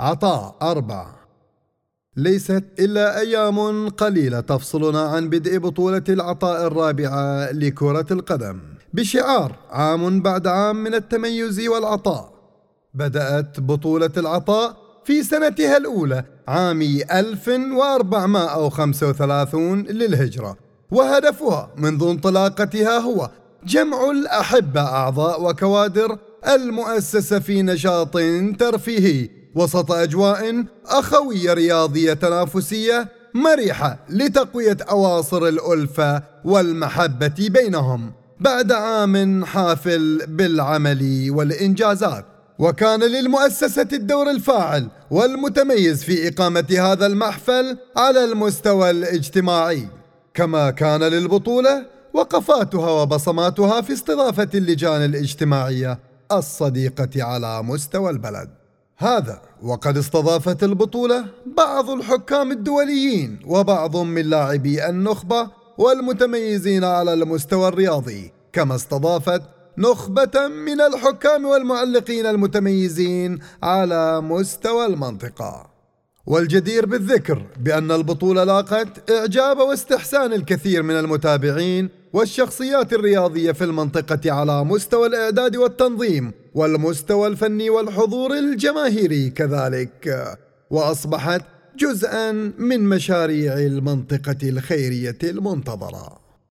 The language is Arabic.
عطاء أربعة ليست إلا أيام قليلة تفصلنا عن بدء بطولة العطاء الرابعة لكرة القدم. بشعار عام بعد عام من التميز والعطاء. بدأت بطولة العطاء في سنتها الأولى عام 1435 للهجرة وهدفها منذ انطلاقتها هو جمع الأحبة أعضاء وكوادر المؤسسة في نشاط ترفيهي. وسط أجواء أخوية رياضية تنافسية مريحة لتقوية أواصر الألفة والمحبة بينهم. بعد عام حافل بالعمل والإنجازات وكان للمؤسسة الدور الفاعل والمتميز في إقامة هذا المحفل على المستوى الاجتماعي. كما كان للبطولة وقفاتها وبصماتها في استضافة اللجان الاجتماعية الصديقة على مستوى البلد. هذا وقد استضافت البطولة بعض الحكام الدوليين وبعض من لاعبي النخبة والمتميزين على المستوى الرياضي كما استضافت نخبة من الحكام والمعلقين المتميزين على مستوى المنطقة. والجدير بالذكر بأن البطولة لاقت إعجاب واستحسان الكثير من المتابعين والشخصيات الرياضية في المنطقة على مستوى الإعداد والتنظيم والمستوى الفني والحضور الجماهيري كذلك وأصبحت جزءا من مشاريع المنطقة الخيرية المنتظرة.